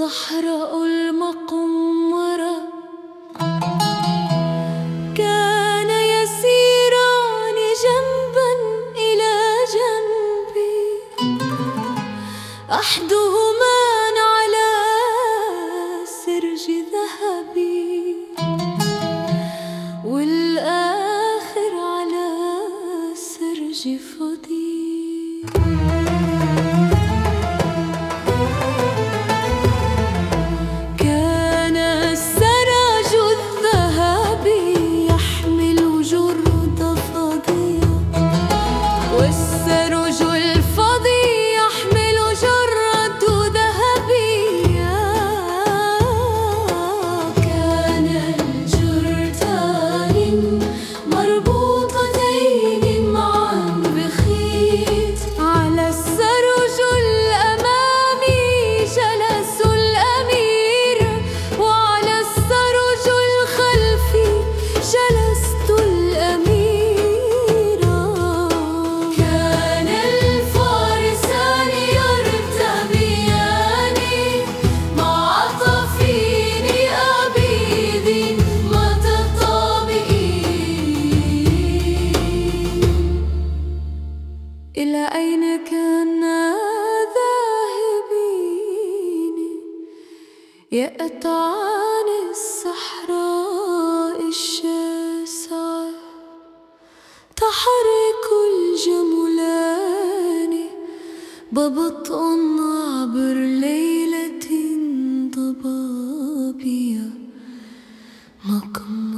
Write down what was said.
الصحراء المقمرة كان يسيران جنبا إلى جنبي. أحدهما على سرج ذهبي والآخر على سرج فضي يا عن الصحراء الشاسعة تحرك الجملان ببطء عبر ليلة ضبابية مقمع